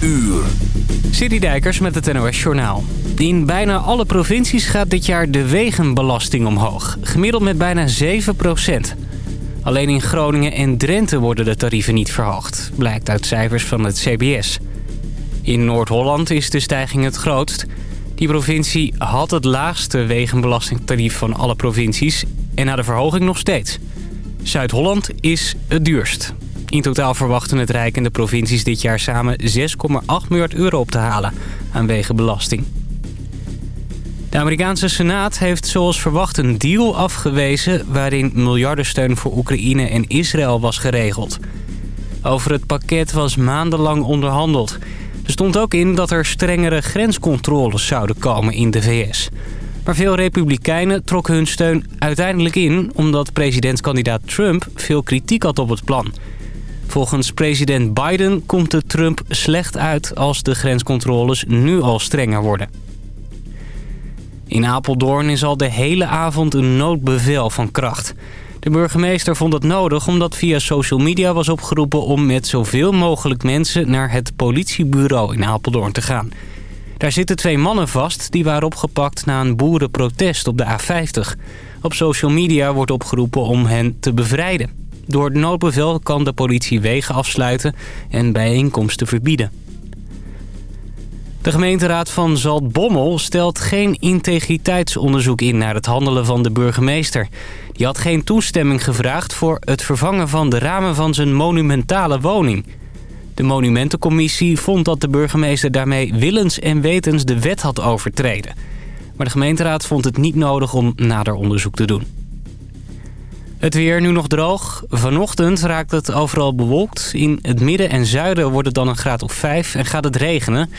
uur. Citydijkers met het NOS Journaal. In bijna alle provincies gaat dit jaar de wegenbelasting omhoog. Gemiddeld met bijna 7% Alleen in Groningen en Drenthe worden de tarieven niet verhoogd. Blijkt uit cijfers van het CBS. In Noord-Holland is de stijging het grootst. Die provincie had het laagste wegenbelastingtarief van alle provincies... en na de verhoging nog steeds. Zuid-Holland is het duurst. In totaal verwachten het Rijk en de provincies dit jaar samen 6,8 miljard euro op te halen aan wegenbelasting. De Amerikaanse Senaat heeft zoals verwacht een deal afgewezen... waarin miljardensteun voor Oekraïne en Israël was geregeld. Over het pakket was maandenlang onderhandeld. Er stond ook in dat er strengere grenscontroles zouden komen in de VS. Maar veel republikeinen trokken hun steun uiteindelijk in... omdat presidentskandidaat Trump veel kritiek had op het plan... Volgens president Biden komt de Trump slecht uit als de grenscontroles nu al strenger worden. In Apeldoorn is al de hele avond een noodbevel van kracht. De burgemeester vond het nodig omdat via social media was opgeroepen... om met zoveel mogelijk mensen naar het politiebureau in Apeldoorn te gaan. Daar zitten twee mannen vast die waren opgepakt na een boerenprotest op de A50. Op social media wordt opgeroepen om hen te bevrijden. Door het noodbevel kan de politie wegen afsluiten en bijeenkomsten verbieden. De gemeenteraad van Zaltbommel stelt geen integriteitsonderzoek in naar het handelen van de burgemeester. Die had geen toestemming gevraagd voor het vervangen van de ramen van zijn monumentale woning. De monumentencommissie vond dat de burgemeester daarmee willens en wetens de wet had overtreden. Maar de gemeenteraad vond het niet nodig om nader onderzoek te doen. Het weer nu nog droog. Vanochtend raakt het overal bewolkt. In het midden en zuiden wordt het dan een graad of 5 en gaat het regenen.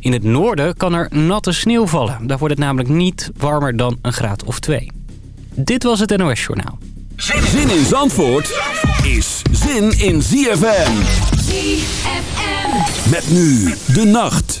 In het noorden kan er natte sneeuw vallen. Daar wordt het namelijk niet warmer dan een graad of 2. Dit was het NOS Journaal. Zin in Zandvoort is zin in ZFM. ZFM. Met nu de nacht.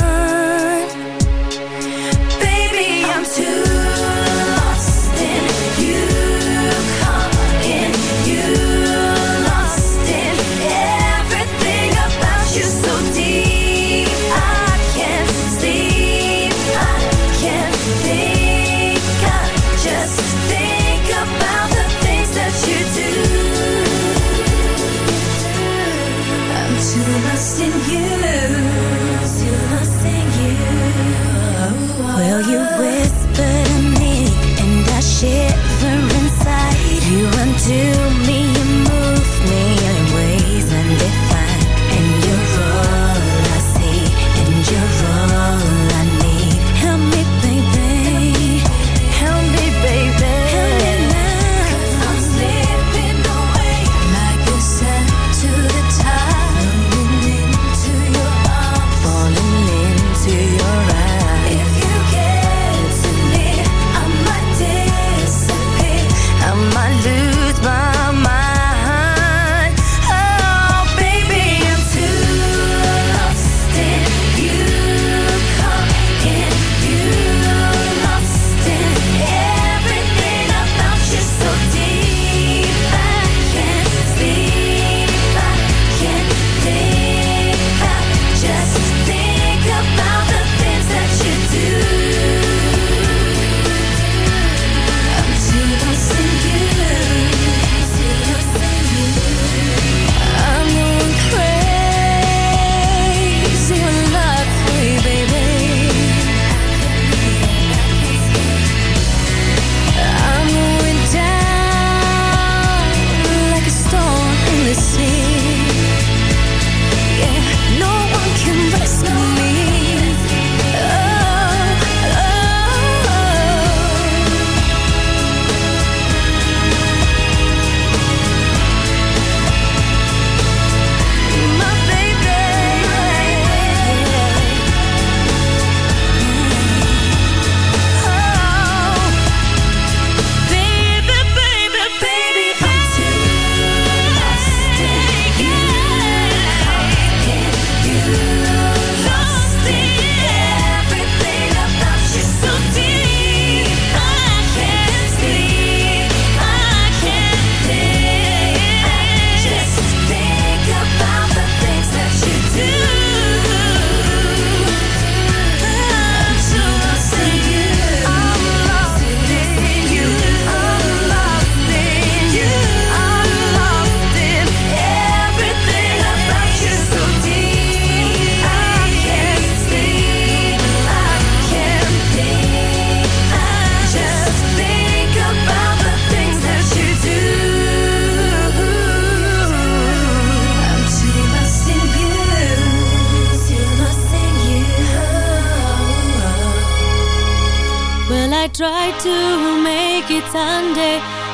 you will.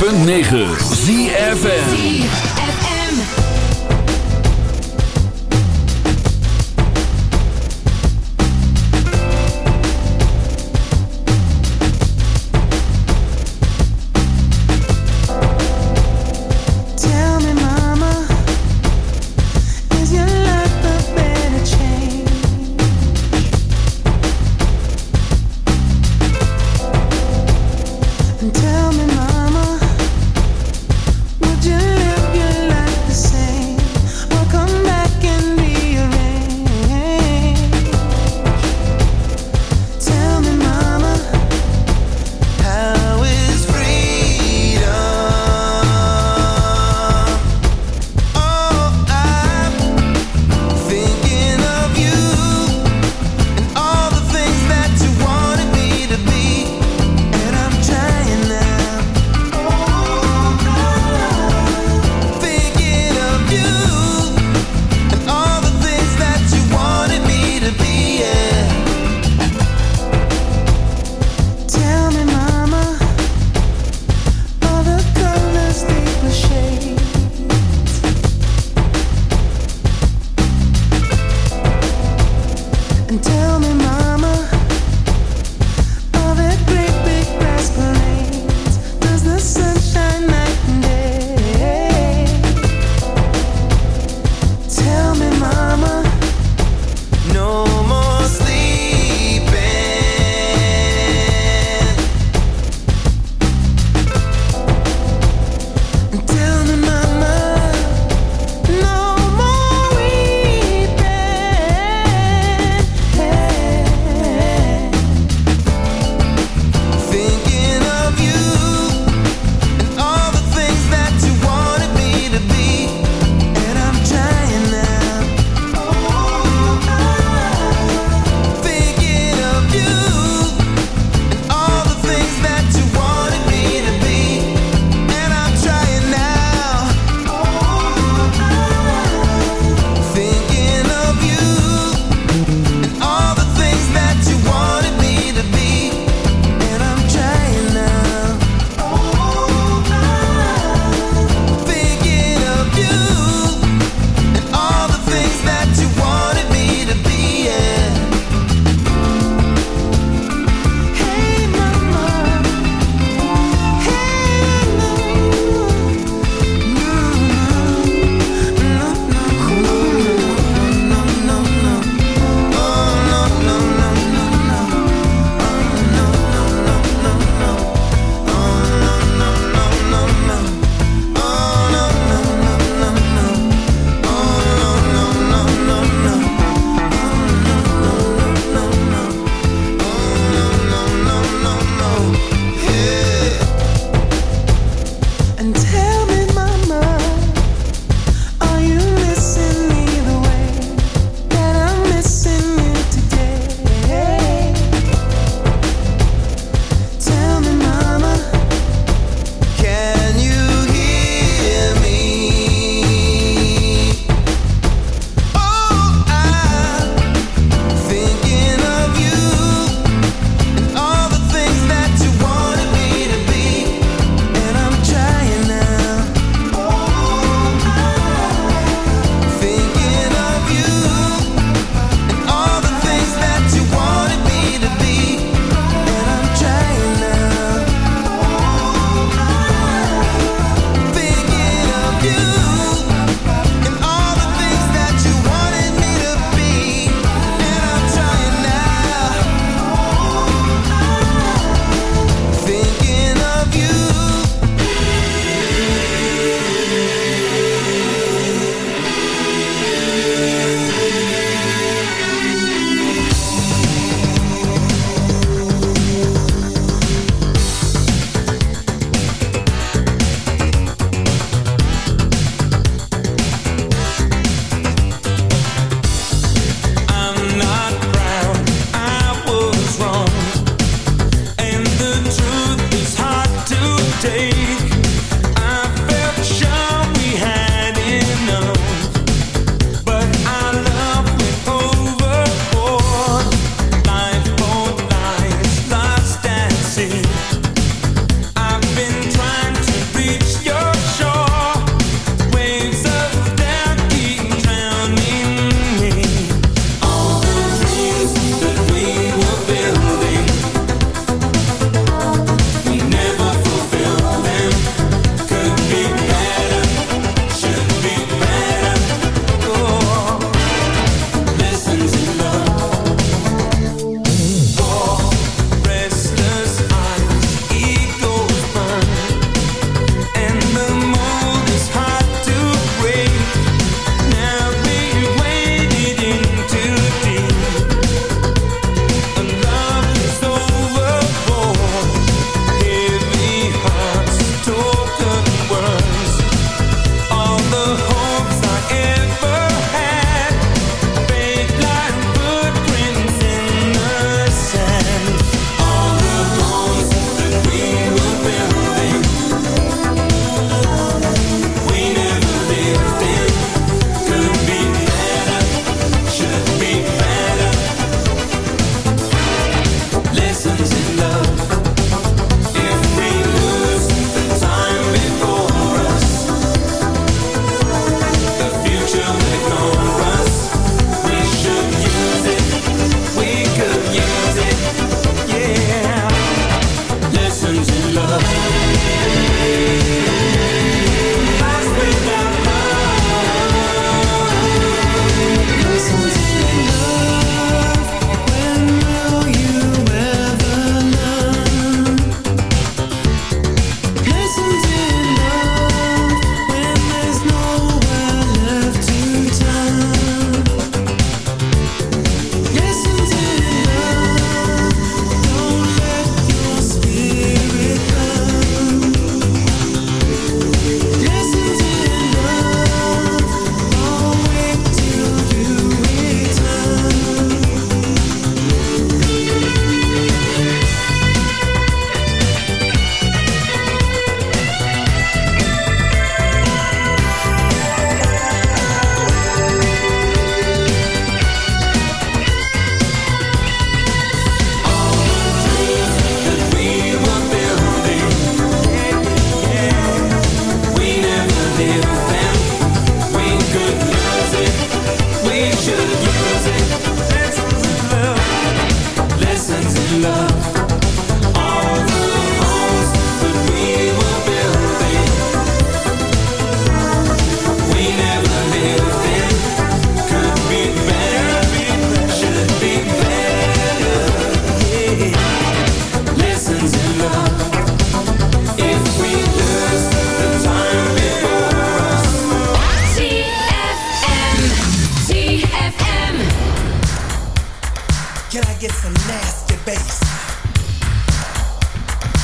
106.9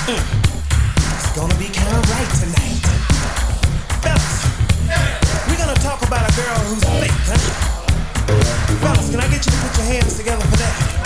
It's gonna be kinda right tonight. Fellas, we're gonna talk about a girl who's fake, huh? Fellas, can I get you to put your hands together for that?